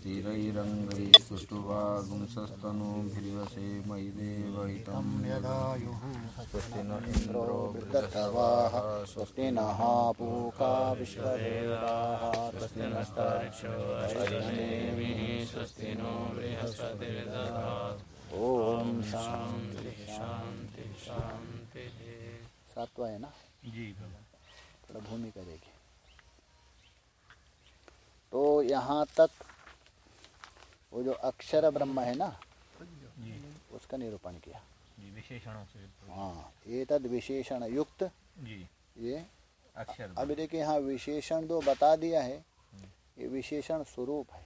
स्थिरैरङ्गैः सुष्ठुवागुंसस्तनूभिर्वसे मयि देवहितं यदायुः स्वस्ति न इन्द्रो वृद्धस्तवाः स्वस्ति नः पूका विश्वदेवाः स्वस्ति स्वस्ति नो बृहस्पतिर्दधातु ओम शांति शान्ति शान्तिः। सातवा है ना जी थोड़ा भूमिका देखिए। तो यहाँ तक वो जो अक्षर ब्रह्म है ना उसका निरूपण किया। विशेषणों से। हाँ ये तद विशेषण युक्त। जी। ये अक्षर अभी देखिए यहाँ विशेषण दो बता दिया है। ये विशेषण स्वरूप है।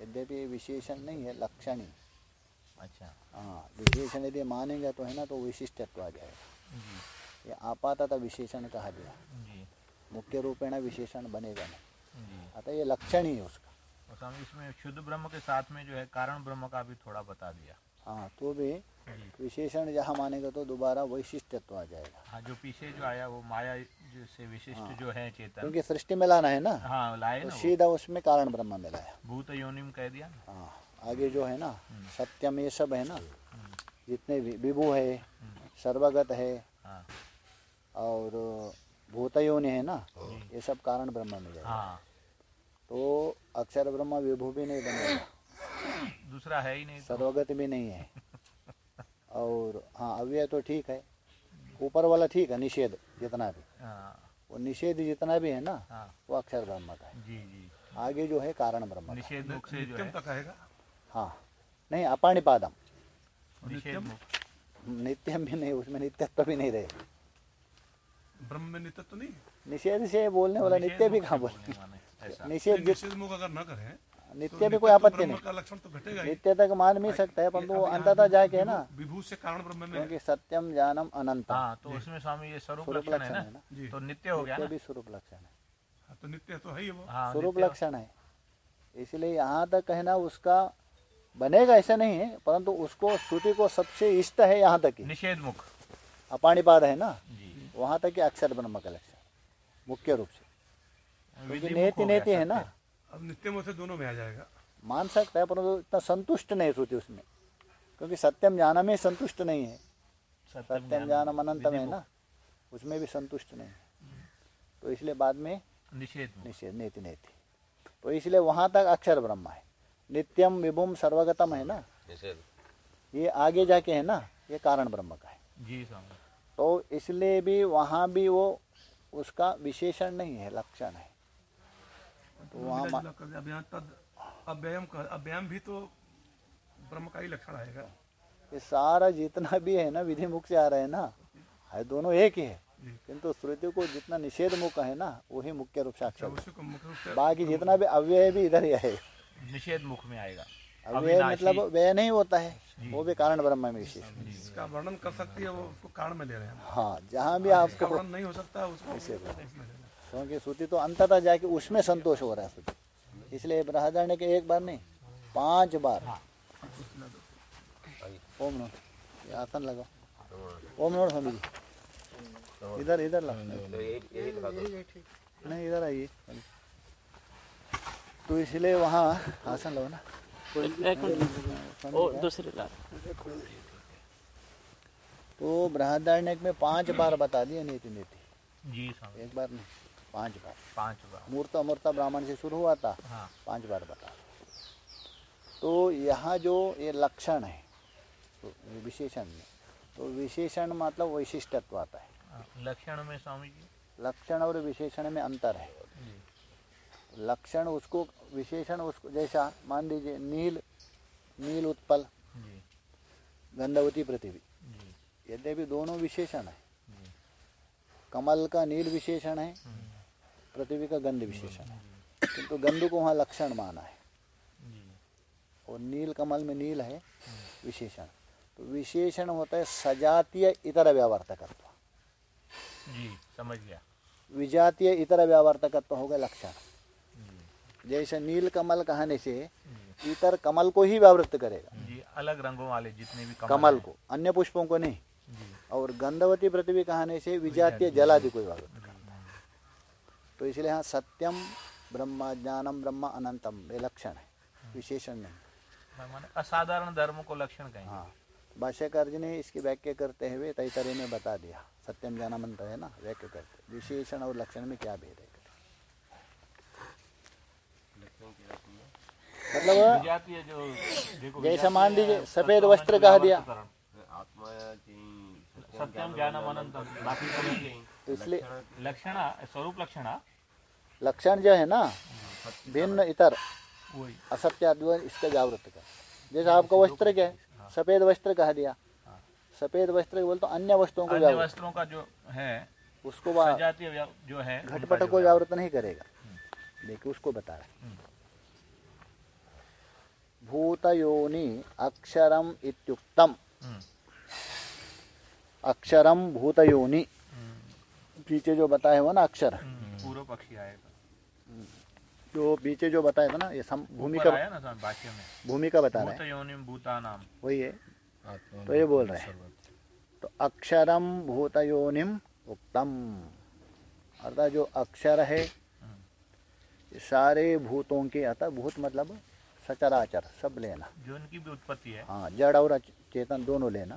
यद्यपि ये विशेषण नहीं है लक्षण। ही अच्छा। हाँ विशेषण यदि मानेंगे तो है ना तो विशिष्टत्व आ जाएगा। ये आपातः विशेषण कहा गया। मुख्य रूपेण विशेषण बनेगा नहीं। अतः ये लक्षण ही है उसका। और स्वामी इसमें शुद्ध ब्रह्म के साथ में जो है कारण ब्रह्म का भी थोड़ा बता दिया। हाँ तो भी विशेषण जहाँ मानेगा तो दोबारा वैशिष्ट्यत्व आ जाएगा। हाँ जो पीछे जो आया वो माया से विशिष्ट हाँ, जो है चेतन। क्योंकि सृष्टि में लाना है ना? हाँ लाए तो ना सीधा उसमें कारण ब्रह्म में लाया भूत योनिम कह दिया हाँ आगे जो है ना हम्म। सत्यम ये सब है ना हम्म, जितने विभु है सर्वगत है और भूत योनि है ना ये सब कारण ब्रह्म में जाएगा। हाँ। तो अक्षर ब्रह्म विभु भी नहीं बनेगा। दूसरा है ही नहीं तो। सर्वगत भी नहीं है। और हाँ अव्यय तो ठीक है। ऊपर वाला ठीक है निषेध जितना भी। हाँ। वो निषेध जितना भी है ना हाँ। वो अक्षर ब्रह्म का है। जी जी। आगे जो है कारण ब्रह्म निषेध मुख से जो है। हाँ। नहीं अपाणिपादम। निषेध मुख नित्यम भी नहीं उसमें नित्यत्व भी नहीं रहे। ब्रह्म में नित्य तो नहीं निषेध से बोलने वाला नित्य भी कहाँ बोलने ऐसा। निषेध मुख अगर न करें तो नित्य भी कोई तो आपत्ति नहीं। का लक्षण तो घटेगा नित्य तक मान भी सकता है परंतु अंततः जाके है ना विभू- से कारण ब्रह्म में क्योंकि सत्यम जानम अनंत हाँ तो उसमें स्वामी ये स्वरूप लक्षण है ना? तो नित्य हो गया ना? भी स्वरूप लक्षण है। हाँ, तो नित्य तो है ही वो। हाँ स्वरूप लक्षण है। इसलिए यहाँ तक कहना उसका बनेगा ऐसा नहीं है परंतु उसको श्रुति को सबसे इष्ट है यहाँ तक निषेध मुख। अपाणिपाद है ना? वहाँ तक अक्षर ब्रह्म का लक्षण मुख्य रूप से। नेति नेति है ना। अब नित्य में से दोनों में आ जाएगा। मान सकता है परंतु इतना संतुष्ट नहीं श्रुति उसमें। क्योंकि सत्यम ज्ञान में संतुष्ट नहीं है। सत्यम ज्ञानम अनंतम है ना। उसमें भी संतुष्ट नहीं है। तो इसलिए बाद में निषेध निषेध नेति नेति तो इसलिए वहाँ तक अक्षर ब्रह्म है। नित्यम विभुम सर्वगतम है ना। ये आगे जाके है ना ये कारण ब्रह्म का है। जी तो इसलिए भी वहाँ भी वो उसका विशेषण नहीं है लक्षण है। तो वहाँ मिला मा- जुला कर अब यहाँ तद अव्ययम अव्ययम भी तो ब्रह्म का ही लक्षण आएगा। ये सारा जितना भी है ना विधि मुख से आ रहा है ना है दोनों एक ही है। किंतु श्रुति को जितना निषेध मुख है ना वही मुख्य रूप से अच्छा बाकी जितना भी अव्यय भी इधर ही है निषेध मुख में आएगा। अव्यय मतलब व्यय नहीं होता है वो भी कारण ब्रह्म में विशेष। इसका वर्णन कर सकती है वो उसको कारण में ले रहे हैं। हाँ जहाँ भी इसका आपको वर्णन नहीं हो सकता उसको हैं। क्योंकि श्रुति तो अंततः जाके उसमें संतोष हो रहा है श्रुति इसलिए बृहदारण्य ने के एक बार नहीं पाँच बार। ओम नो आसन लगाओ। ओम नो स्वामी जी। इधर इधर लगाओ नहीं इधर आइए। तो इसलिए वहाँ आसन लो ना। ओ दूसरी तो बृहदारण्य में पाँच बार बता दिए नीति नीति जी एक बार नहीं। पाँच बार। पाँच बार। मूर्त अमूर्ता ब्राह्मण से शुरू हुआ था। हाँ। पाँच बार बता। तो यहाँ जो ये लक्षण है तो विशेषण में तो विशेषण मतलब वैशिष्टत्व आता है। हाँ, लक्षण में स्वामी जी? लक्षण और विशेषण में अंतर है। लक्षण उसको विशेषण उसको जैसा मान लीजिए नील नील उत्पल गंधवती पृथ्वी। यद्यपि दोनों विशेषण है। कमल का नील विशेषण है। पृथ्वी का गंध विशेषण है। किंतु गंध को वहाँ लक्षण माना है। और नील कमल में नील है विशेषण। तो विशेषण होता है सजातीय इतर व्यावर्तकत्व जी समझ गया। विजातीय इतर व्यावर्तकत्व हो गया लक्षण। जैसे नील कमल कहने से इतर कमल को ही व्यावृत्त करेगा। जी अलग रंगों वाले जितने भी कमल हैं। को अन्य पुष्पों को नहीं। और गंधवती पृथ्वी कहने से विजातीय जलादि को व्यावृत्त तो इसलिए यहाँ सत्यम ब्रह्म ज्ञानम ब्रह्म अनंतम ये लक्षण है विशेषण नहीं। असाधारण धर्म को लक्षण कहेंगे। हाँ भाष्यकार जी ने इसकी व्याख्या करते हुए तैतरे में बता दिया सत्यम जाना मंत्र है ना व्याख्या करते विशेषण और लक्षण में क्या भेद है? मतलब जैसा मान लीजिए सफ़ेद वस्त्र कहा दिया। सत्यम ज्ञानम अनंतम एक ही। तो इसलिए लक्षण स्वरूप लक्षण लक्षण जो है ना भिन्न इतर असत्य अद्वैत इसका जागृत कर। जैसे आपका वस्त्र क्या है? सफ़ेद वस्त्र कहा दिया। सफ़ेद वस्त्र बोल तो अन्य वस्तुओं को अन्य जागृत। वस्त्रों का जो है उसको जो है घटपट को जागृत नहीं करेगा। देखिए उसको बता रहे है। भूतयोनि अक्षरम इत्युक्तम। हम्म, अक्षरम भूतयोनि। हम्म, पीछे जो बताए हुआ ना अक्षर। हम्म, पक्षी आएगा जो पीछे जो बताया था ना ये सम, ऊपर भूमिका आया ना भाष्य में भूमिका बता रहा भूत है। योनिम भूतानाम। वही है। तो ये बोल रहे हैं। तो अक्षरम भूतयोनिम उक्तम। अर्थात जो अक्षर है सारे भूतों के अतः भूत मतलब सचराचर सब लेना। जो इनकी भी उत्पत्ति है। हाँ जड़ और चेतन दोनों लेना।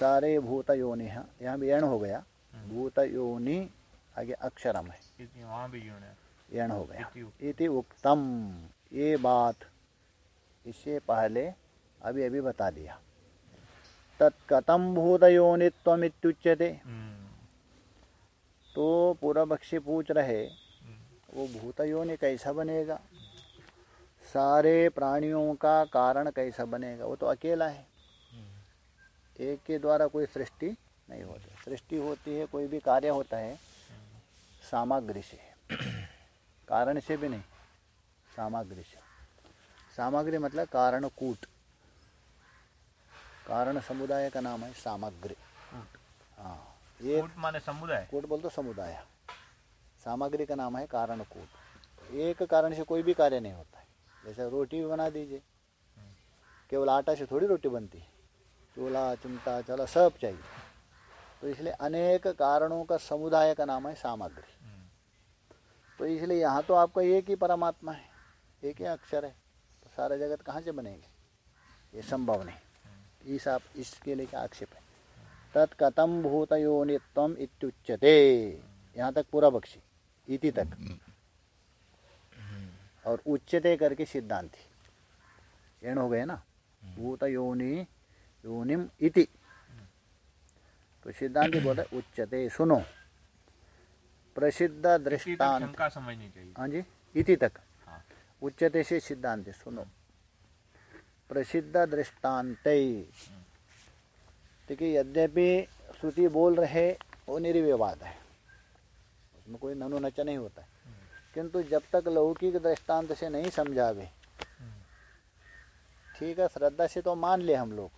सारे भूत योनि यहाँ भी एण हो गया। भूत योनि आगे अक्षरम है। वहाँ भी यूँ है। एण हो गया। इति उक्तम। ये बात इससे पहले अभी अभी बता दिया। तत्कथम भूतयोनित्वमित्युच्यते हम्म, तो पूरा बक्षी पूछ रहे वो भूतयोनि कैसा बनेगा? सारे प्राणियों का कारण कैसा बनेगा? वो तो अकेला है। एक के द्वारा कोई सृष्टि नहीं होती। सृष्टि होती है कोई भी कार्य होता है सामग्री से कारण से भी नहीं सामग्री से। सामग्री मतलब कारण कूट। कारण समुदाय का नाम है सामग्री। हाँ ये कूट माने समुदाय। कूट बोल तो समुदाय। सामग्री का नाम है कारण कूट। एक कारण से कोई भी कार्य नहीं होता है। जैसे रोटी भी बना दीजिए। केवल आटा से थोड़ी रोटी बनती है। चूल्हा चिमटा चला सब चाहिए। तो इसलिए अनेक कारणों का समुदाय का नाम है सामग्री। तो इसलिए यहाँ तो आपका एक ही परमात्मा है, एक ही अक्षर है तो सारा जगत कहाँ से बनेंगे? ये संभव नहीं। इस आप, इसके लिए क्या आक्षेप है? तत्कथम भूतयोनित्वम इत्युच्यते। यहाँ तक पूरा बख्शी, इति तक। और उच्चते करके सिद्धांति। एण हो गए ना? भूत योनि योनिम इति। तो सिद्धांति बोल रहे उच्यते, सुनो। प्रसिद्ध दृष्टांत। शंका समझनी चाहिए। हाँ जी इति तक। हाँ। उच्यते से सिद्धांत सुनो। प्रसिद्ध दृष्टांत। देखिए यद्यपि श्रुति बोल रहे वो निर्विवाद है। उसमें कोई ननु नचा नहीं होता। है किंतु जब तक लौकिक दृष्टांत से नहीं समझावे ठीक है श्रद्धा से तो मान ले हम लोग।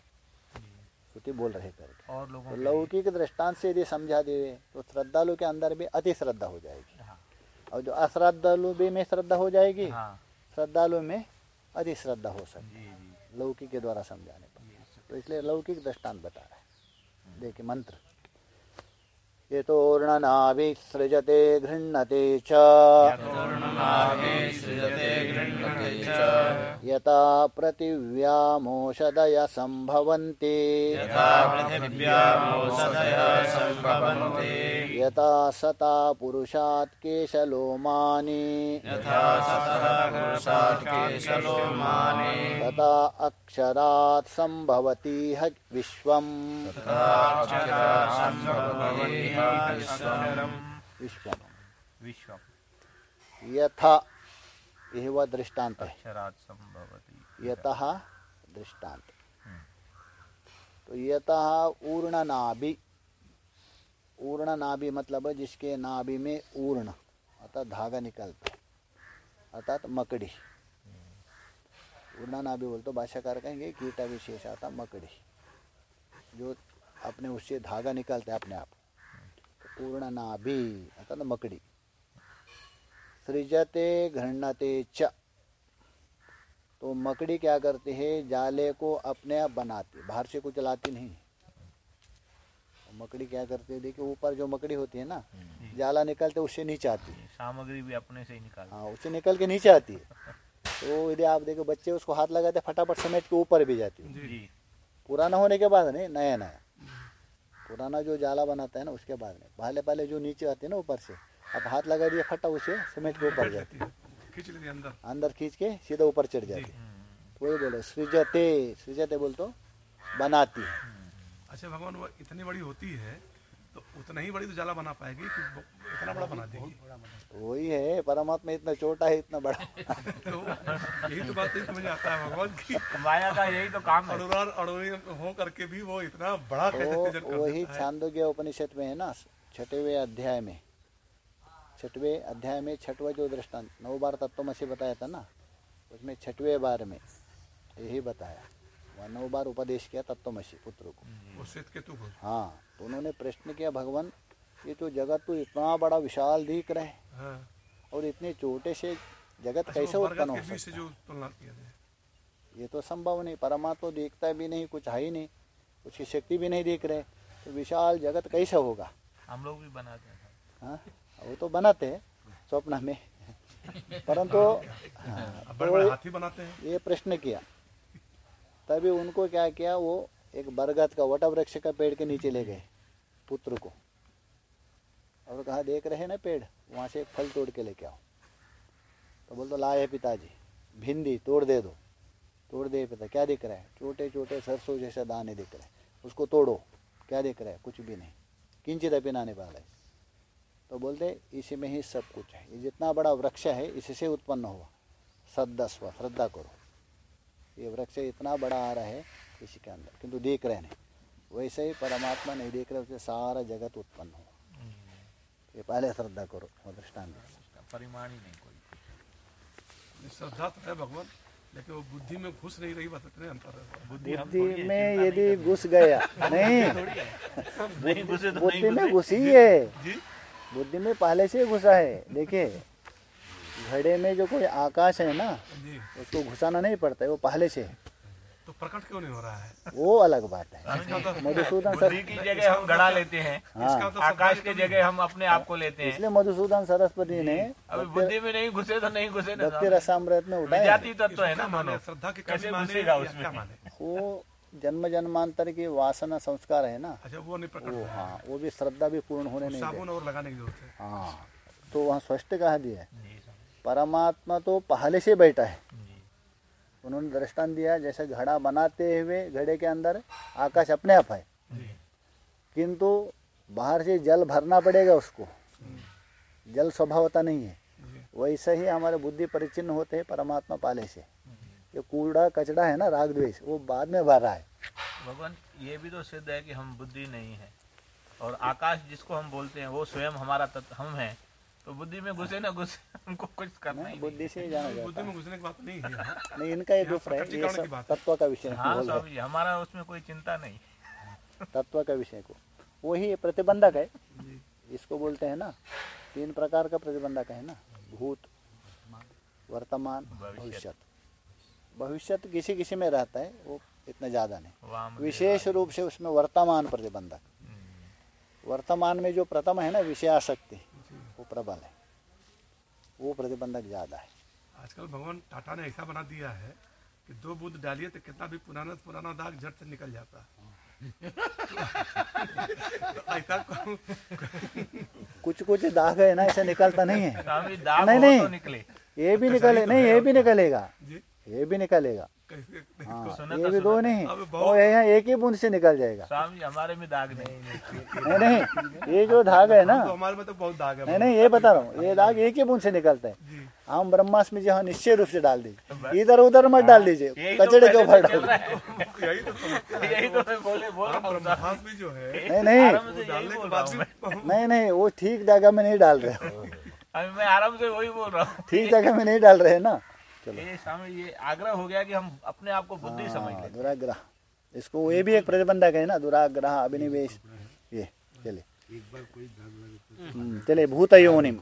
श्रुति बोल रहे करके। और लोगों तो के लौकिक दृष्टांत से यदि समझा दे तो श्रद्धालु के अंदर भी अति श्रद्धा हो जाएगी। हाँ, और जो अश्रद्धालु भी में श्रद्धा हो जाएगी हाँ। श्रद्धालु में अति श्रद्धा हो सकती है। लौकिक के द्वारा समझाने पर। तो इसलिए लौकिक दृष्टांत बता रहा है। देखिए मंत्र। ये तो सृजते गृह्णते च। यथा पृथिव्यामोषधय सम्भवन्ति। यथा सता पुरुषात् केशलोमानि। तथा अक्षरात् सम्भवति ह विश्वम्। विश्वम्। यथा यह वह दृष्टांत है यतः दृष्टांत तो यतः ऊर्ण नाभि ऊर्ण नाभि मतलब जिसके नाभि में ऊर्ण अर्थात धागा निकलता है। अर्थात मकड़ी। ऊर्ण नाभि बोलते भाषाकार कहेंगे कीटा विशेष आता मकड़ी। जो अपने उससे धागा निकालते हैं अपने आप। तो ऊर्ण नाभि अर्थात मकड़ी। सृजते घृणते च। तो मकड़ी क्या करती है? जाले को अपने आप बनाती है बाहर से कुछ लाती नहीं तो मकड़ी क्या करती है? देखिए ऊपर जो मकड़ी होती है ना जाला निकलते उससे नीचे आती है। सामग्री भी अपने से ही निकाल हाँ उससे निकल के नीचे आती है। तो यदि आप देखो बच्चे उसको हाथ लगाते फटाफट समेट के ऊपर भी जाती है। पुराना होने के बाद नहीं नया नया पुराना जो जाला बनाता है ना उसके बाद में पहले पहले जो नीचे आती है ना ऊपर से अब हाथ लगा दिया फटा उसे समेट के ऊपर जाती है। खींच लेती अंदर। अंदर खींच के सीधा ऊपर चढ़ जाती है। तो वही बोले सृजते सृजते बोल तो बनाती है। अच्छा भगवान वो इतनी बड़ी होती है तो उतना ही बड़ी तो जाला बना पाएगी कि इतना बड़ा बना देगी? वही है परमात्मा इतना छोटा है इतना बड़ा तो यही तो बात नहीं समझ आता है भगवान की। माया का यही तो काम है। अनुराग अड़ोरी हो करके भी वो इतना बड़ा कैसे सृजन तो कर वही छांदोग्य उपनिषद में है ना छठवें अध्याय में। छठवें अध्याय में छठवा जो दृष्टांत नौ बार तत्वमसी बताया था ना? उसमें छठवें बार में यही बताया। वह नौ बार उपदेश किया तत्वमसी पुत्र को। वो श्वेत केतु को? हाँ तो उन्होंने प्रश्न किया भगवान ये तो जगत तो इतना बड़ा विशाल दिख रहा है। और इतने छोटे से जगत अच्छा, कैसे उत्पन्न हो सकता है? है ये तो संभव नहीं परमात्मा देखता भी नहीं कुछ है ही नहीं उसकी शक्ति भी नहीं दिख रहे तो विशाल जगत कैसे होगा? हम लोग भी बनाते हैं हाँ? वो तो बनाते हैं स्वप्न में। परंतु हाँ, तो हाथी बनाते हैं। ये प्रश्न किया। तभी उनको क्या किया वो एक बरगद का वट वृक्ष का पेड़ के नीचे ले गए पुत्र को। और कहा देख रहे हैं ना पेड़ वहाँ से एक फल तोड़ के लेके आओ। तो बोल तो लाए पिताजी भिंडी तोड़ दे दो। तोड़ दे पिता क्या दिख रहा है? छोटे छोटे सरसों जैसे दाने दिख रहे हैं उसको तोड़ो क्या दिख रहा है? कुछ भी नहीं किंचित अपी नाने वाला है। तो बोलते इसी में ही सब कुछ है। ये जितना बड़ा वृक्ष है इसी से उत्पन्न हुआ। सदस्व श्रद्धा करो। ये वृक्ष इतना बड़ा आ रहा है इसी के अंदर किंतु देख रहे नहीं वैसे ही परमात्मा नहीं देख रहे उससे सारा जगत उत्पन्न हुआ। ये पहले श्रद्धा करो वो दृष्टांत उसका परिमाण ही नहीं कोई। श्रद्धा तो है भगवान लेकिन वो बुद्धि में घुस नहीं रही बस इतने अंतर है। बुद्धि में यदि घुस गया नहीं। है। तो बुद्धि में घुसे। घुसी है। जी। बुद्धि में पहले से ही घुसा है। देखिए घड़े में जो कोई आकाश है ना उसको घुसाना नहीं पड़ता है वो पहले से है। तो प्रकट क्यों नहीं हो रहा है? वो अलग बात है। तो मधुसूदन सर की जगह हम गड़ा लेते हैं इसका तो आकाश की जगह हम अपने आप को लेते हैं। इसलिए मधुसूदन सरस्वती ने अभी बुद्धि में नहीं घुसे तो नहीं घुसे ना। भक्ति रसामृत में उठाया। विजाती तत्व है ना माने श्रद्धा की कैसे घुसेगा उसमें? वो जन्म जन्मांतर की वासना संस्कार है ना? अच्छा वो नहीं प्रकट वो हाँ। वो भी श्रद्धा भी पूर्ण होने नहीं साबुन और लगाने की ज़रूरत है। हाँ तो वहाँ स्पष्ट कहा दिया है। परमात्मा तो पहले से बैठा है। उन्होंने दृष्टान दिया जैसे घड़ा बनाते हुए घड़े के अंदर आकाश अपने आप है। किंतु बाहर से जल भरना पड़ेगा उसको। जल स्वभावता नहीं है। वैसे ही हमारे बुद्धि परिचिन्न होते हैं परमात्मा पाले से। ये कूड़ा कचड़ा है ना राग द्वेष वो बाद में भर रहा है। भगवान ये भी तो सिद्ध है कि हम बुद्धि नहीं है। और आकाश जिसको हम बोलते हैं वो स्वयं हमारा तत्व हम है। तो बुद्धि में घुसे ना घुसे हमको कुछ करना ही बुद्धि से ही। जाना बुद्धि में घुसने की बात नहीं है। नहीं इनका ये दूसरा है ये सब तत्व का विषय हाँ बोल रहे स्वामी जी हमारा उसमें कोई चिंता नहीं। तत्व का विषय को। वही प्रतिबंधक है इसको बोलते हैं ना तीन प्रकार का प्रतिबंधक है ना भूत वर्तमान भविष्यत। भविष्य भविष्य किसी किसी में रहता है वो इतना ज़्यादा नहीं। विशेष रूप से उसमें वर्तमान प्रतिबंधक। हम्म, वर्तमान में जो प्रथम है ना विषयाशक्ति वो प्रबल है। वो प्रतिबंधक ज़्यादा है। आजकल भगवान टाटा ने ऐसा बना दिया है कि दो बूंद डालिए तो कितना भी पुराना पुराना दाग झट से निकल जाता। है तो ऐसा कुछ कुछ दाग है ना ऐसे निकलता नहीं है। नहीं, नहीं। तो निकले। ये भी निकले नहीं ये भी निकलेगा। जी। ये भी निकलेगा। हाँ ये भी दो नहीं वो यहाँ एक ही बूंद से निकल जाएगा। स्वामी हमारे में दाग नहीं नहीं नहीं ये जो धाग है ना तो हमारे में तो बहुत दाग है नहीं नहीं ये बता रहा हूँ ये दाग एक ही बूंद से निकलता है। जी। हम ब्रह्मास्म जी हाँ निश्चय रूप से डाल दीजिए। इधर उधर मत डाल दीजिए तो कचड़े के ऊपर डाल है। तो है तो हाँ, हूँ है नहीं नहीं। आराम से यही डालने के बोल रहा बाद हूँ भी मैं नहीं नहीं वो ठीक जगह में नहीं डाल रहे। मैं आराम से वही बोल रहा हूँ। ठीक जगह में नहीं डाल रहे हैं ना। चलो। ये स्वामी ये आग्रह हो गया कि हम अपने आप को बुद्धि समझ हाँ, लें। दुराग्रह। इसको ये भी एक प्रतिबंधक है ना दुराग्रह अभिनिवेश। ये चले हम्म, चले भूत योनिम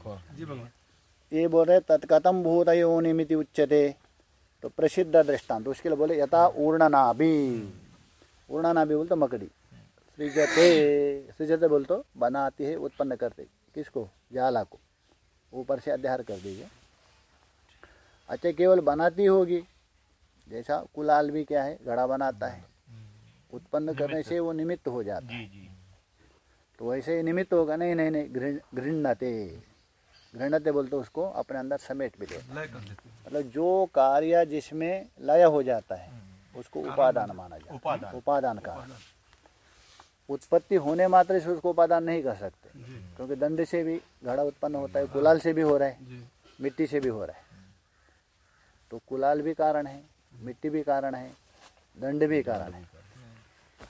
ये बोल रहे तत्कतम भूत योनिमिति तो प्रसिद्ध दृष्टांत उसके लिए बोले यथा ऊर्णनाभि। ऊर्णनाभि बोलते मकड़ी। सृजते सृजते बोल तो बनाती है उत्पन्न करते। किसको? जाला को। ऊपर से अध्यार कर दीजिए। अच्छा केवल बनाती होगी। जैसा कुलाल भी क्या है घड़ा बनाता है। उत्पन्न करने से वो निमित्त हो जाता है। तो वैसे ही निमित्त होगा। नहीं नहीं नहीं घृण- घृणते। घृणते बोलते उसको अपने अंदर समेट भी लेता देते मतलब जो कार्य जिसमें लय हो जाता है उसको उपादान माना जाता है। उपादान। उपादान कारण उत्पत्ति होने मात्र से उसको उपादान नहीं कर सकते। क्योंकि दंड से भी घड़ा उत्पन्न होता है कुलाल से भी हो रहा है मिट्टी से भी हो रहा है। तो कुलाल भी कारण है मिट्टी भी कारण है दंड भी कारण है।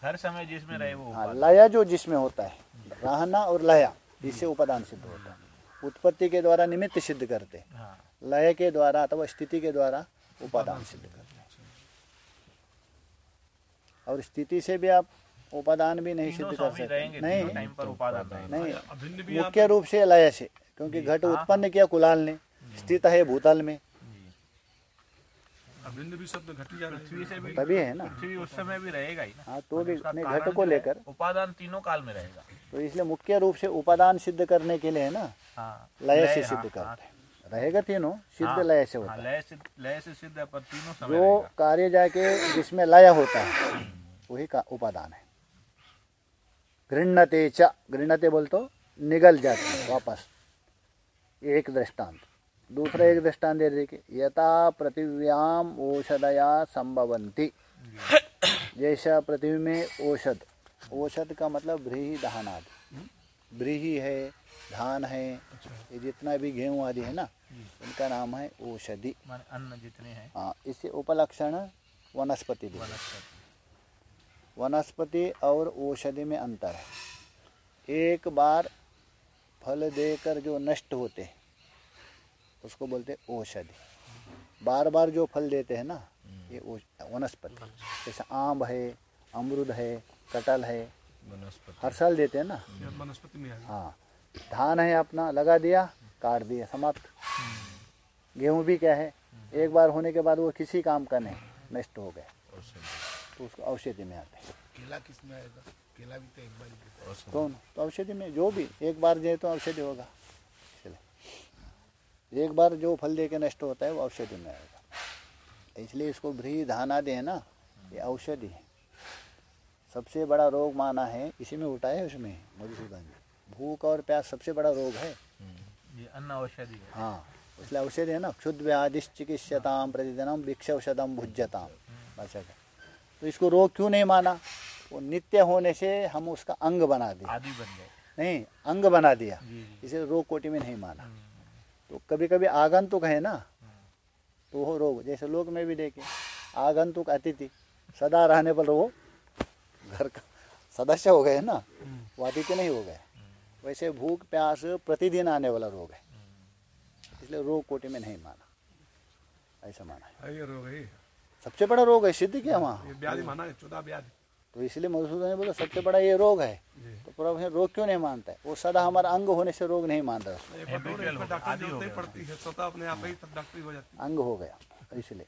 हर समय जिसमें रहे वो हाँ उपादान लया जो जिसमें होता है रहना और लया इससे उपादान सिद्ध होता है। उत्पत्ति के द्वारा निमित्त सिद्ध करते हाँ। लय के द्वारा अथवा स्थिति के द्वारा उपादान सिद्ध करते और स्थिति से भी आप उपादान भी नहीं सिद्ध कर सकते। नहीं पर उपादान नहीं मुख्य रूप से लय से क्योंकि घट उत्पन्न किया कुलाल ने स्थित है भूतल में। जी भी शब्द घटी जा रही पृथ्वी से भी तभी है ना। पृथ्वी उस समय भी रहेगा ही हाँ तो भी कारण घट को लेकर। उपादान तीनों काल में रहेगा। तो इसलिए मुख्य रूप से उपादान सिद्ध करने के लिए है ना हाँ। लय से हाँ, सिद्ध हाँ, करते हैं। रहेगा तीनों सिद्ध हाँ, लय से हाँ, होता है। लय से लय से सिद्ध है पर तीनों समय जो कार्य जाके जिसमें लय होता है वही का उपादान है। गृणते च गृणते बोल तो निगल जाते हैं वापस। एक दृष्टांत। दूसरा एक दृष्टान दे देखिए यथा पृथिव्याम औषधया संभवंती जैसा पृथ्वी में औषध औषध का मतलब ब्रीही धान आदि। ब्रीही है धान है ये जितना भी गेहूँ आदि है ना इनका नाम है औषधि। अन्न जितने हैं। हाँ इससे उपलक्षण वनस्पति। वनस्पति और औषधि में अंतर है। एक बार फल देकर जो नष्ट होते हैं उसको बोलते हैं औषधि। बार बार जो फल देते हैं ना ये वनस्पति। जैसे आम है अमरुद है कटल है हर साल देते हैं ना। वनस्पति में हाँ। धान है अपना लगा दिया काट दिया समाप्त। गेहूँ भी क्या है एक बार होने के बाद वो किसी काम का नहीं नष्ट हो गया। तो उसको औषधि में आते हैं। केला किसमें आएगा? केला भी तो एक बार। कौन? तो औषधि में जो भी एक बार दे तो औषधि होगा। एक बार जो फल दे के नष्ट होता है वो औषधि में आएगा। इसलिए इसको भ्री धान आदि है ना ये औषधि है। सबसे बड़ा रोग माना है इसी में उठा है उसमें मधुसूदन। भूख और प्यास सबसे बड़ा रोग है। ये अन्न औषधि है। हाँ इसलिए औषधि है ना क्षुद व्याधिश चिकित्सताम प्रतिदिनम भिक्ष औषधम भाषा का तो इसको रोग क्यों नहीं माना? वो नित्य होने से हम उसका अंग बना दिया। आदि बन गए। नहीं अंग बना दिया। इसे रोग कोटि में नहीं माना। तो कभी कभी आगंतुक है ना तो वो रोग जैसे लोग में भी देखे आगंतुक अतिथि सदा रहने पर वो घर का सदस्य हो गए ना वो अतिथि नहीं हो गए। वैसे भूख प्यास प्रतिदिन आने वाला रोग है। इसलिए रोग कोटि में नहीं माना। ऐसा माना है। ये रोग है। सबसे बड़ा रोग है सिद्ध क्या वहाँ? तो इसलिए मधुसूदन ने बोला सबसे बड़ा ये रोग है। प्रभु ये रोग क्यों नहीं मानता है? वो सदा हमारा अंग होने से रोग नहीं मान रहा उसको एक बार दौड़ Habitual एक हो हो है ही हो अंग हो गया इसलिए।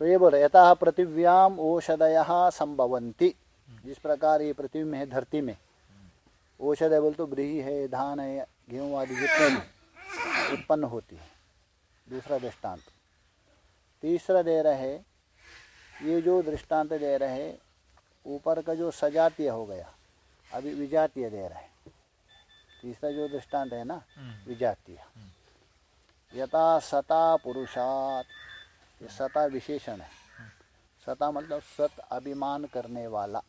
तो ये बोल रहे यथा पृथिव्याम औषधय संभवंती जिस प्रकार ये पृथ्वी में है धरती में। औषध है बोल तो ब्रीही है धान है गेहूँ आदि जितने भी उत्पन्न होती है। दूसरा दृष्टांत। तीसरा दे रहे ये जो दृष्टांत दे रहे ऊपर का जो सजातीय हो गया अभी विजातीय दे रहे तीसरा जो दृष्टांत है ना विजातीय। यथा सता पुरुषात ये सता विशेषण है। सता मतलब सत अभिमान करने वाला।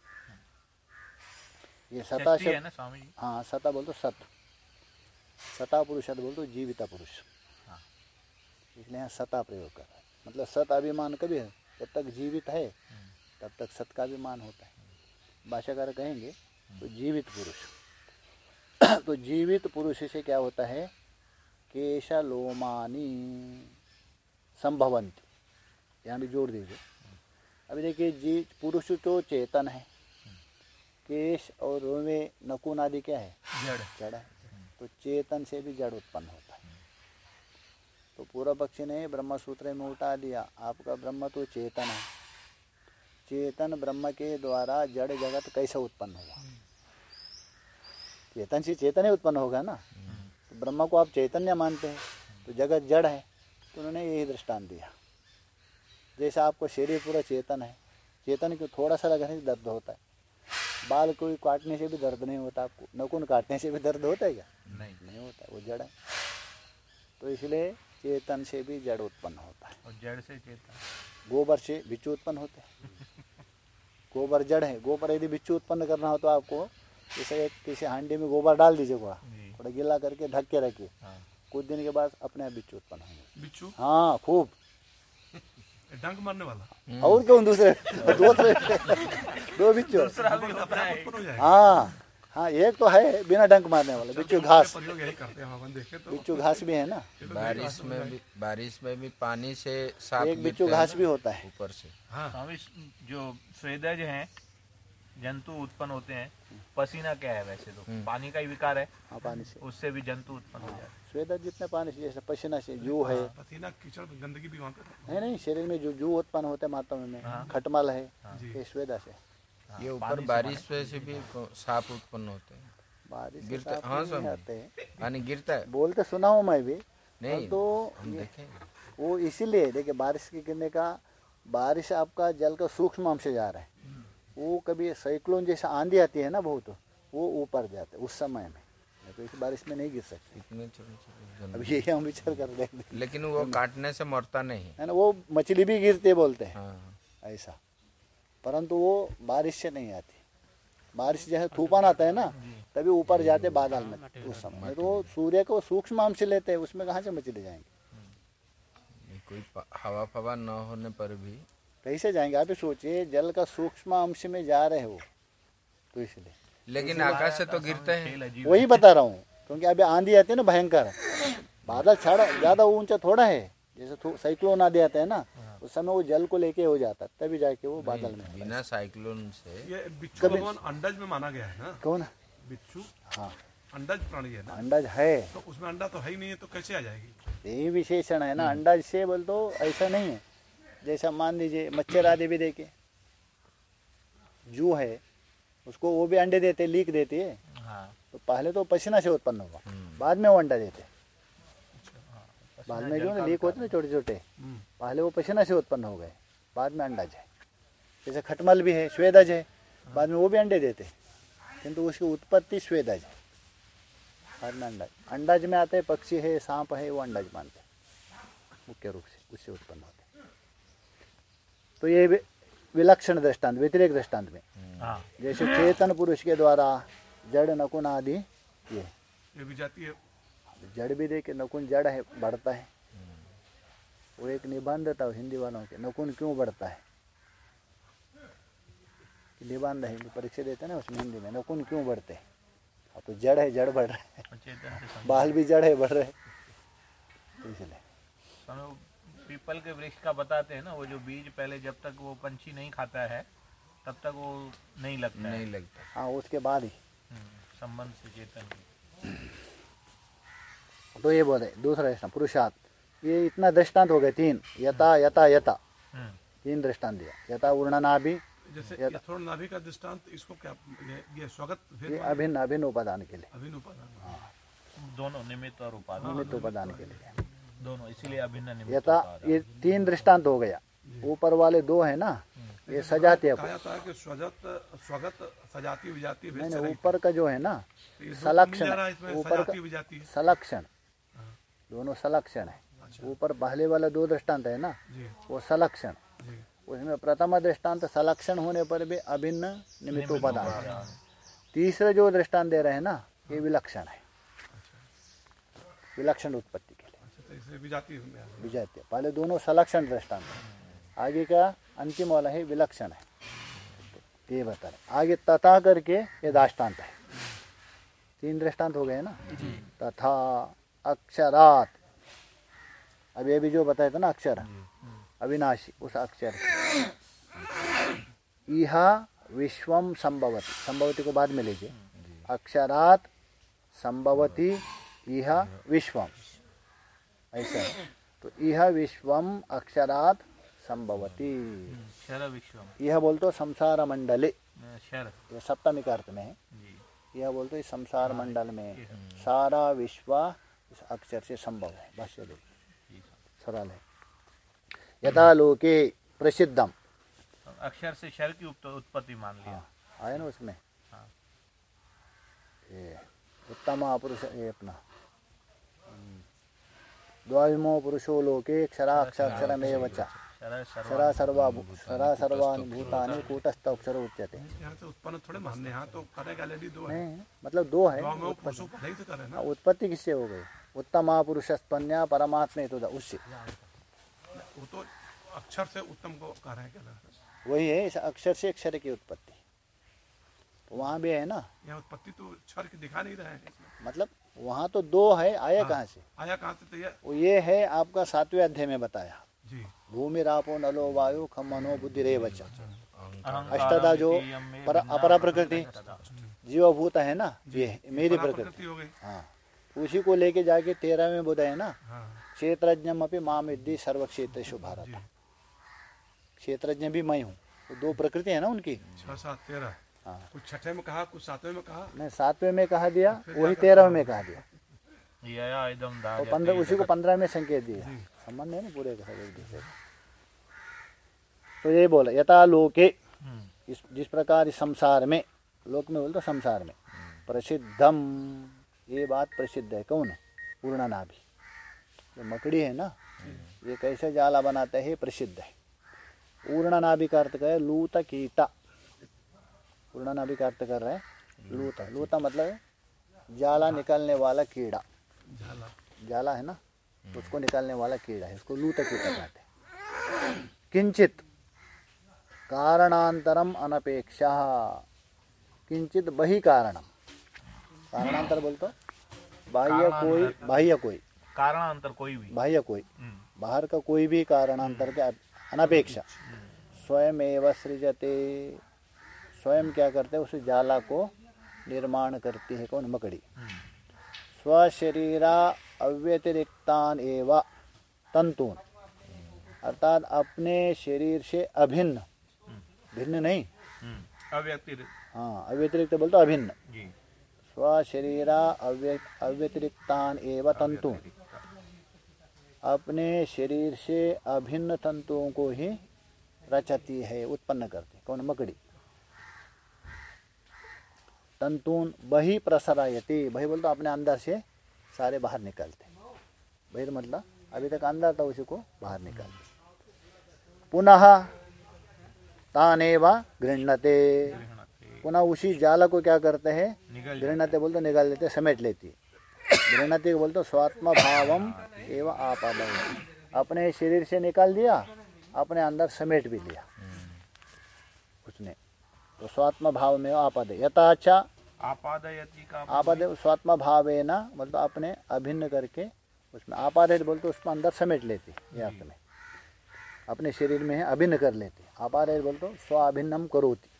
ये सता शब्द हाँ सता बोल तो सत। सता पुरुषात बोल तो जीविता पुरुष। हाँ। इसलिए यहाँ सता प्रयोग कर रहा है। मतलब सत अभिमान कभी है जब तक जीवित है तब तक सत का अभिमान होता है। भाषाकार कहेंगे तो जीवित पुरुष। तो जीवित पुरुष से क्या होता है? केशलोमानी संभवंती। यहाँ भी जोड़ दीजिए। अभी देखिए जी पुरुष तो चेतन है। केश और रोमे नकुन आदि क्या है? जड़। जड़ है। तो चेतन से भी जड़ उत्पन्न होता है। तो पूर्व पक्षी ने ब्रह्म सूत्र में उठा दिया। आपका ब्रह्म तो चेतन है। चेतन ब्रह्म के द्वारा जड़ जगत कैसे उत्पन्न होगा चेतन से चेतन ही उत्पन्न होगा ना? तो ब्रह्म को आप चैतन्य मानते हैं तो जगत जड़ है तो उन्होंने यही दृष्टांत दिया। जैसे आपको शरीर पूरा चेतन है चेतन को थोड़ा सा लगने से दर्द होता है। बाल कोई काटने से भी दर्द नहीं होता आपको नकुन काटने से भी दर्द होता है क्या? नहीं। नहीं होता वो जड़ है। तो इसलिए चेतन से भी जड़ उत्पन्न होता है। और जड़ से चेतन। गोबर से बिच्छू उत्पन्न होते हैं। गोबर जड़ है गोबर यदि बिच्छू उत्पन्न करना हो तो आपको जैसे एक किसी हांडी में गोबर डाल दीजिए थोड़ा थोड़ा गीला करके ढक के रखिए। हाँ। कुछ दिन के बाद अपने आप बिच्छू उत्पन्न होंगे। बिच्छू? हाँ खूब। डंक मारने वाला? और क्यों दूसरे? दूसरे दो बिच्छू। है। हो हाँ हाँ एक तो है बिना डंक मारने वाला बिच्छू घास। प्रयोग करते हैं हम अपन देखे तो। बिच्छू घास भी है ना? बारिश में भी बारिश में भी पानी से एक बिच्छू घास भी होता है। ऊपर से। हाँ। जो स्वेदज हैं जंतु उत्पन्न होते हैं पसीना क्या है वैसे तो? पानी का ही विकार है। हाँ पानी से। उससे भी जंतु उत्पन्न हो जाते हैं। स्वेदा जितने पानी से जैसे पसीना से जू है। पसीना कीचड़ गंदगी भी वहाँ पे। है नहीं शरीर में जो जू उत्पन्न होते हैं माताओं में हाँ। खटमल है जी। ये स्वेदा से। हाँ, ये ऊपर बारिश से से भी सांप उत्पन्न होते हैं। बारिश गिरता- हाँ, स्वामी। आते। हैं पानी गिरता है। बोलते सुना हूँ मैं भी। नहीं तो वो इसीलिए देखिए बारिश के गिरने का बारिश आपका जल का सूक्ष्म अंश जा रहा है। वो कभी साइक्लोन जैसा आंधी आती है ना बहुत वो ऊपर जाते हैं उस समय में। तो इस बारिश में नहीं गिर सकते। इतने छोटे छोटे अब। ये हम विचार कर रहे हैं। लेकिन वो काटने से मरता नहीं। है ना वो मछली भी गिरते बोलते हैं। हाँ। ऐसा। परंतु वो बारिश से नहीं आती। बारिश जैसे तूफ़ान आता है ना तभी ऊपर जाते बादल में उस समय। तो वो सूर्य को सूक्ष्म अंश लेते हैं उसमें कहाँ से मछली जाएँगे? कोई हवा फवा न होने पर भी। कैसे जाएँगे आप ही सोचिए जल का सूक्ष्म अंश में जा रहे हो तो इसलिए। लेकिन आकाश से तो गिरते हैं। वही बता रहा हूँ क्योंकि अभी आंधी आती है ना भयंकर। बादल छाड़ा ज़्यादा ऊँचा थोड़ा है। जैसे साइक्लोन आदि आते है ना उस समय वो जल को लेके हो जाता है तभी जाके वो बादल में बिना साइक्लोन से ये बिच्छू भगवान अंडज में माना गया है ना? कौन? बिच्छू? हाँ। अंडज प्राणी है ना? अंडज है। तो उसमें अंडा तो है ही नहीं है तो कैसे आ जाएगी? यही विशेषण है ना अंडज से बोल तो ऐसा नहीं है। जैसा मान लीजिए मच्छर आदि भी देखे। जू है उसको वो भी अंडे देते लीक देती। है। हाँ तो पहले तो पसीना से उत्पन्न हुआ हम्म। बाद में वो अंडा देते। बाद में जो ना लीक होते ना छोटे छोटे हम्म। पहले वो पसीना से उत्पन्न हो गए बाद में अंडा है जैसे खटमल भी है स्वेदज है। बाद में वो भी अंडे देते किंतु उसकी उत्पत्ति स्वेदज है बाद में अंडज अंडज में आते हैं पक्षी है सांप है वो अंडाज मानते मुख्य रूप से उससे उत्पन्न होते तो ये विलक्षण दृष्टांत व्यतिरिक दृष्टांत में। हाँ। जैसे चेतन पुरुष के द्वारा जड़ नकुन आदि ये। ये भी जाती है। जड़ भी देखे नकुन जड़ है बढ़ता है। वो एक निबंध था हिंदी वालों के नकुन क्यों बढ़ता है? निबंध है परीक्षा देते ना उसमें हिंदी में नकुन क्यों बढ़ते हैं? अब तो जड़ है जड़ बढ़ रहा है। बाल भी जड़ है बढ़ रहे हैं। इसलिए। पीपल के वृक्ष का बताते हैं ना वो जो बीज पहले जब तक वो पंछी नहीं खाता है तब तक वो नहीं लगता नहीं लगता। हाँ उसके बाद ही। हम्म, संबंध से चेतन। तो ये बोले दूसरा दृष्टान पुरुषार्थ। ये इतना दृष्टांत हो गए तीन। यथा यथा यथा। हम्म, तीन दृष्टांत दिया। यथा उर्णना भी जैसे का दृष्टांत इसको क्या ये, स्वागत ये अभिन्न अभिन्न उपादान के लिए। अभिन्न उपादान। दोनों निमित्त और उपादान। निमित्त उपादान के लिए। दोनों इसीलिए अभिन्न निमित्त यथा ये तीन दृष्टांत हो गया। ऊपर वाले दो है ना ये सजाती है स्वगत। ऊपर का जो है ना तो सलक्षण। है ऊपर का सलक्षण। दोनों सलक्षण है। ऊपर पहले वाला दो दृष्टांत है ना? वो सलक्षण। उसमें प्रथम दृष्टांत सलक्षण होने पर भी अभिन्न निमित्त उपादान तीसरे जो दृष्टांत दे रहे हैं ना ये विलक्षण है। विलक्षण उत्पत्ति के लिए। अच्छा तो विजाती पहले दोनों सलक्षण दृष्टांत है। आगे का अंतिम वाला है विलक्षण है। ये बता रहे आगे तथा करके ये दाष्टांत है। तीन दृष्टांत हो गए ना? तथा अक्षरात। अब ये भी जो बताया था ना अक्षर अविनाशी उस अक्षर। इह विश्वम संभवती। संभवती को बाद में लीजिए। अक्षरात संभवती इह विश्वम ऐसा तो यह विश्वम अक्षरात संभवती। यह बोलते संसार मंडले। यह सप्तमी का अर्थ में है। यह बोलते इस संसार मंडल में। सारा विश्व इस अक्षर से संभव है भाष्य देखिए सरल है यथा लोके प्रसिद्धम अक्षर से शर की उत्पत्ति मान लिया। हाँ आया ना उसमें? हाँ। ये उत्तम पुरुष ये अपना। द्वाविमो पुरुषो लोके क्षराक्षरमेव च। शर सर्वा क्षरा सर्वा क्षरा सर्वाणि भूतानि कूटस्थ अक्षर उच्यते यहाँ से उत्पन्न थोड़े मानने यहाँ तो करने का दो है। मतलब दो है। पहले ही हैं हाँ, उत्पत्ति किससे हो गई? उत्तमा पुरुषस्तन्या परमात्मे तो उससे वो तो अक्षर से उत्तम को कर रहे हैं क्या वही है इस अक्षर से अक्षर की उत्पत्ति। तो वहाँ भी है ना? यहाँ उत्पत्ति तो क्षर की दिखा नहीं रहे हैं मतलब वहाँ तो दो है आया कहाँ से? आया कहाँ से तो ये वो ये है आपका सातवें अध्याय में बताया। भूमि रापो नलो वायु खम मनो बुद्धि रे बचा अहंकारम अष्टदा जो पर अपरा प्रकृति। जीवभूत है ना? ये मेरी प्रकृति। हाँ। उसी को लेके जाके तेरहवें बुध है ना? हाँ। क्षेत्रज्ञम अपनी माम विद्धि सर्व क्षेत्र भारत। जी। क्षेत्रज्ञ भी मैं हूँ। दो प्रकृति है ना उनकी? छह सात तेरह। हाँ। कुछ छठे में कहा कुछ सातवें में कहा? मैं सातवें में कहा दिया वही तेरहवें में कहा दिया। और पंद्रह उसी को पंद्रह में संकेत दिया। संबंध है ना पूरे का एक दूसरे का। तो ये बोला यथा लोके हम्म, इस जिस प्रकार इस संसार में लोक में बोलते संसार में प्रसिद्धम। ये बात प्रसिद्ध है कौन पूर्ण नाभि। जो मकड़ी है ना? ये कैसे जाला बनाते हैं प्रसिद्ध है। पूर्ण नाभि का अर्थ है लूत कीटा। पूर्ण नाभि का अर्थ कर रहे हैं लूता। लूता मतलब जाला निकलने वाला कीड़ा। जाला। है ना? उसको निकालने वाला कीड़ा है उसको लूत कीटा कहते हैं। किंचित कारणांतरम अनपेक्षा। किंचित बही कारणम कारणांतर बोलतो बाह्य कोई बाह्य कोई। कारणांतर कोई भी। बाह्य कोई। हम्म, बाहर का कोई भी कारणांतर के अनपेक्षा। स्वयं एवं सृजते। स्वयं क्या करते हैं? उस जाला को निर्माण करती है कौन? मकड़ी। हम्म, स्वशरीरा अव्यतिरिक्तान एवं तंतुन। अर्थात अपने शरीर से अभिन्न। भिन्न नहीं। हम्म, अव्यक्ति हाँ अव्यतिरिक्त बोलते अभिन्न। जी। स्वशरीरा अव्य, अव्यतिरिक्तान एव तंतून अपने शरीर से अभिन्न तंतुओं को ही रचती है, उत्पन्न करती कौन? मकड़ी। तंतून बही प्रसरायती। बही बोलते अपने अंदर से सारे बाहर निकलते बहिर मतलब अभी तक अंदर था, उसी को बाहर निकालते पुनः तानेव गृहणते। पुनः उसी जाला को क्या करते हैं? निकल बोलते निकाल लेते समेट लेती है। गृहणते बोलते स्वात्म भावम एवं आपाद अपने शरीर से निकाल दिया अपने अंदर समेट भी लिया। उसने। तो स्वात्म भाव में आपाद यथाचा आपादयति का आपाद स्वात्म भाव है ना मतलब अपने अभिन्न करके उसमें आपाद बोलते उसमें अंदर समेट लेती ये में अपने। शरीर में अभिन्न कर लेती आपाद बोलते स्वाभिन्नम करोती।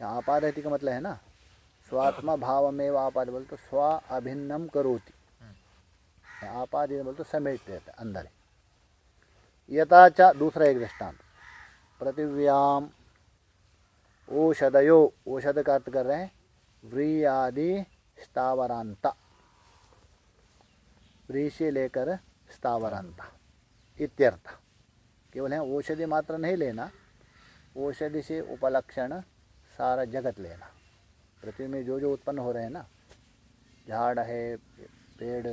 यहाँ आपादति का मतलब है ना? स्वात्म भाव में आपाद, बोलते स्व अभिन्नम करोती। आपाद बोलते समेट लेते अंदर यथाचा दूसरा एक दृष्टांत। पृथिव्याम औषधयो, औषध का अर्थ कर रहे हैं, व्रीयादि स्थावरांता। व्री से लेकर स्थावरांता, इत्यर्थ। केवल है, औषधि मात्र नहीं लेना, औषधि से उपलक्षण सारा जगत लेना। पृथ्वी में जो जो उत्पन्न हो रहे हैं ना झाड़ है पेड़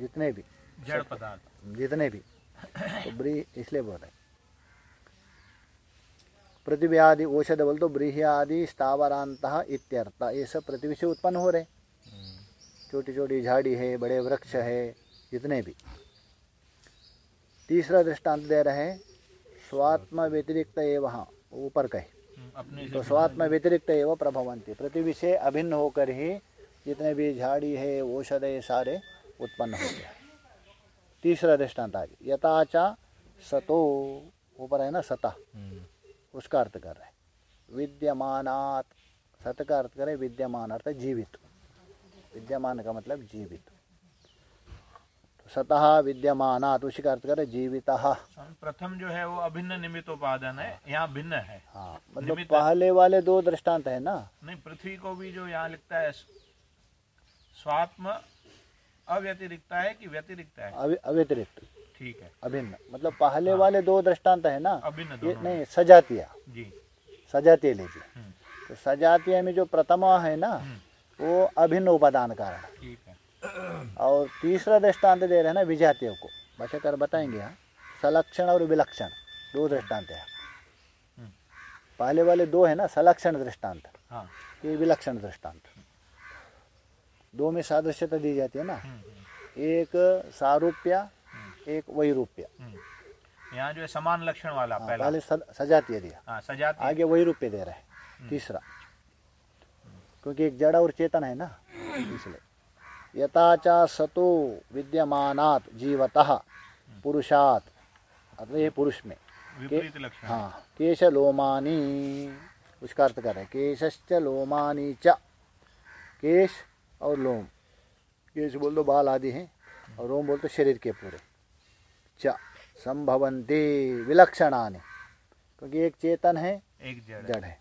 जितने भी जड़ पदार्थ। जितने भी तो ब्री इसलिए बोल रहे हैं। पृथ्वी आदि औषध बोल तो ब्रीह आदि स्थावरांत इत्यर्थ ये सब पृथ्वी से उत्पन्न हो रहे छोटी छोटी झाड़ी है बड़े वृक्ष है जितने भी। तीसरा दृष्टांत दे रहे हैं स्वात्म व्यतिरिक्त ये वहाँ ऊपर कहे। अपने तो स्वात्म व्यतिरिक्त एवं प्रभवंती। पृथ्वी से अभिन्न होकर ही जितने भी झाड़ी है औषध है सारे उत्पन्न हो गए। तीसरा दृष्टांत आगे यथाचा सतो ऊपर है ना सता। उसका अर्थ कर रहे हैं। विद्यमानात सत का अर्थ करें विद्यमान अर्थ जीवित। विद्यमान का मतलब जीवित। तो सतः विद्यमानात उसी का अर्थ करें जीवित। हाँ प्रथम जो है वो अभिन्न निमित्तोपादन है यहाँ भिन्न है। हाँ मतलब पहले वाले दो दृष्टांत है ना? नहीं पृथ्वी को भी जो यहाँ लिखता है स्वात्म अव्यतिरिक्त है कि व्यतिरिक्त है? अव्यतिरिक्त। ठीक है। अभिन्न। मतलब पहले वाले दो दृष्टांत है ना? अभिन्न ये नहीं सजातीय। जी। सजातीय लीजिए। हम्म, तो सजातीय में जो प्रथमा है ना वो अभिन्न उपादान कारण ठीक है। और तीसरा दृष्टांत दे रहे हैं ना विजातियों को। भाष्यकार बताएँगे यहाँ सलक्षण और विलक्षण दो दृष्टांत है। हम्म। पहले वाले दो है ना सलक्षण दृष्टांत हाँ। ये विलक्षण दृष्टांत। दो में सादृश्यता दी जाती है ना। हम्म, एक सारूप्य एक वैरूप्य। हम्म। यहाँ जो है समान लक्षण वाला हाँ, पहला। पहले सजातीय दिया। हाँ सजाती आगे वैरूप्य दे रहे हैं तीसरा। क्योंकि एक जड़ और चेतन है ना इसलिए। यथाचा सतो विद्यमानात जीवतः पुरुषात। अथवा ये पुरुष में। लक्षण हाँ केश लोमानी उसका अर्थ कर रहे केशश्च लोमानी च। केश और लोम। केश बोल दो बाल आदि हैं और लोम बोल तो शरीर के पूरे। च संभवंते विलक्षणानि। क्योंकि एक चेतन है एक जड़ है। जड़ है।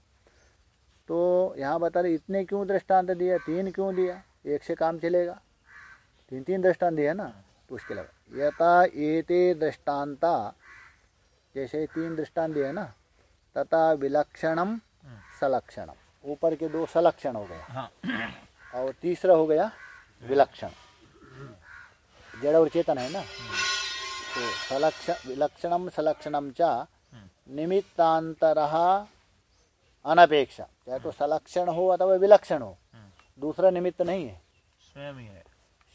तो यहाँ बता रहे इतने क्यों दृष्टांत दिया तीन क्यों दिया? एक से काम चलेगा। तीन तीन दृष्टांत दिया ना तो उसके अलावा। यथा एते दृष्टांता जैसे तीन दृष्टांत दिए ना तथा विलक्षणम सलक्षणम ऊपर के दो सलक्षण हो गया हाँ। और तीसरा हो गया विलक्षण। जड़ और चेतन है ना। तो सलक्षण विलक्षणम सलक्षणम च निमित्तांतर अनपेक्षा। चाहे तो सलक्षण हो अथवा विलक्षण हो। दूसरा निमित्त नहीं है। स्वयं ही है।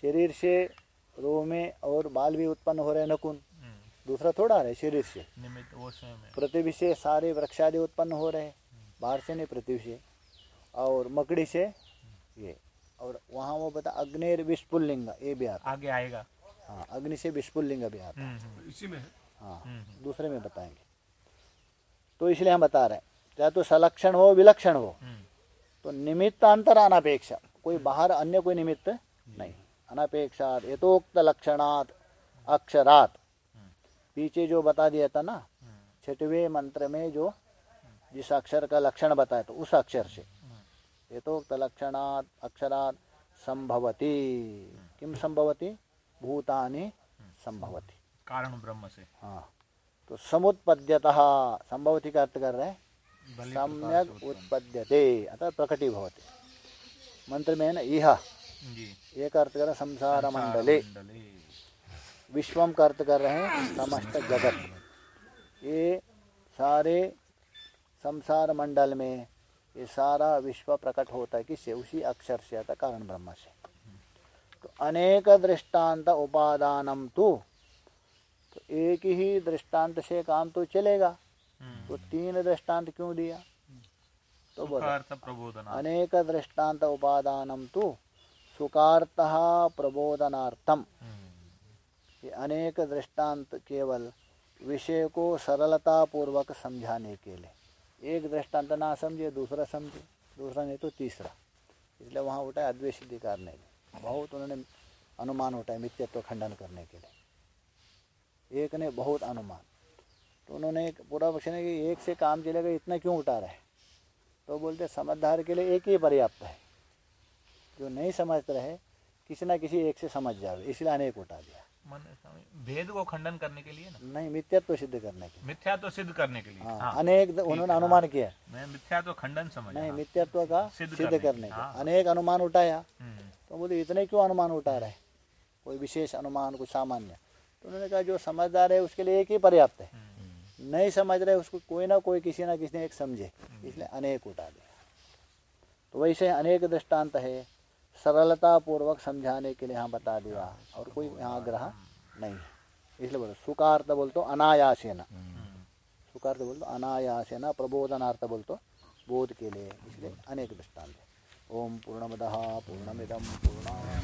शरीर से रोह में और बाल भी उत्पन्न हो रहे हैं नकुन हम्म, दूसरा थोड़ा है शरीर से। निमित्त वो स्वयं है। पृथ्वी से सारे वृक्षादि उत्पन्न हो रहे हैं। बाहर से नहीं पृथ्वी से। और मकड़ी से ये। और वहाँ वो बता अग्निर विस्फुलिंग ये भी आता। आगे आएगा। हाँ अग्नि से विस्फुलिंग भी आता। हम्म, हम्म, इसी में हाँ। दूसरे में बताएँगे। तो इसलिए हम बता रहे हैं चाहे तो सलक्षण हो विलक्षण हो। तो निमित्तांतर अनापेक्षा कोई बाहर अन्य कोई निमित्त नहीं। अनापेक्षात यथोक्त लक्षणात अक्षरात। पीछे जो बता दिया था ना छठवें मंत्र में जो जिस अक्षर का लक्षण बताया तो उस अक्षर से। यथोक्त लक्षणात अक्षरात संभवती। किम संभवती? भूतानि संभवती। कारण ब्रह्म से। हाँ। तो समुत्पद्यतः संभवती का अर्थ कर रहे हैं सम्यक उत्पद्यते अतः प्रकटी भवते। मंत्र में है ना यह जी। एक अर्थ कर रहे हैं संसार मंडले विश्वम का अर्थ कर रहे हैं समस्त जगत। ये सारे संसार मंडल में ये सारा विश्व प्रकट होता है किससे उसी अक्षर से अतः कारण ब्रह्म से। तो अनेक दृष्टांत उपादानम तो तो एक ही दृष्टांत से काम तो चलेगा। तो तीन दृष्टांत क्यों दिया? तो प्रबोधन अनेक दृष्टांत उपादानम तो सुखार्थ प्रबोधनार्थम। हम्म, ये अनेक दृष्टांत केवल विषय को सरलता पूर्वक समझाने के लिए। एक दृष्टांत ना समझे दूसरा समझे दूसरा नहीं तो तीसरा। इसलिए वहाँ उठाए अद्वैत सिद्धि करने में बहुत उन्होंने अनुमान उठाए मिथ्यत्व खंडन करने के लिए। एक ने बहुत अनुमान। तो उन्होंने एक पूरा पक्ष ने कि एक से काम चलेगा इतना क्यों उठा रहे तो बोलते समझदार के लिए एक ही पर्याप्त है। जो नहीं समझ रहे किसी ना किसी एक से समझ जावे इसलिए अनेक उठा दिया। मन भेद को खंडन करने के लिए ना? नहीं मिथ्यत्व सिद्ध करने के लिए। मिथ्या तो सिद्ध करने के लिए। हाँ, हाँ। अनेक उन्होंने अनुमान किया। मैं मिथ्या तो खंडन समझ नहीं हाँ, मिथ्यत्व का सिद्ध सिद्ध करने के हाँ। अनेक अनुमान उठाया। हम्म, तो बोले इतने क्यों अनुमान उठा रहे कोई विशेष अनुमान कुछ सामान्य। तो उन्होंने कहा जो समझदार है उसके लिए एक ही पर्याप्त है। हम्म, नहीं समझ रहे उसको कोई ना कोई किसी ना किसी ने एक समझे। इसलिए अनेक उठा दिया। तो वैसे अनेक दृष्टांत है सरलता पूर्वक समझाने के लिए यहाँ बता दिया और कोई यहाँ ग्रह नहीं है। इसलिए बोलो सुखार्थ बोल तो अनायासेन। सुखार्थ बोल तो अनायासेन प्रबोधनार्थ बोल तो बोध के लिए। इसलिए अनेक दृष्टांत है। ओम पूर्णमद पूर्णमिदं पूर्णाय।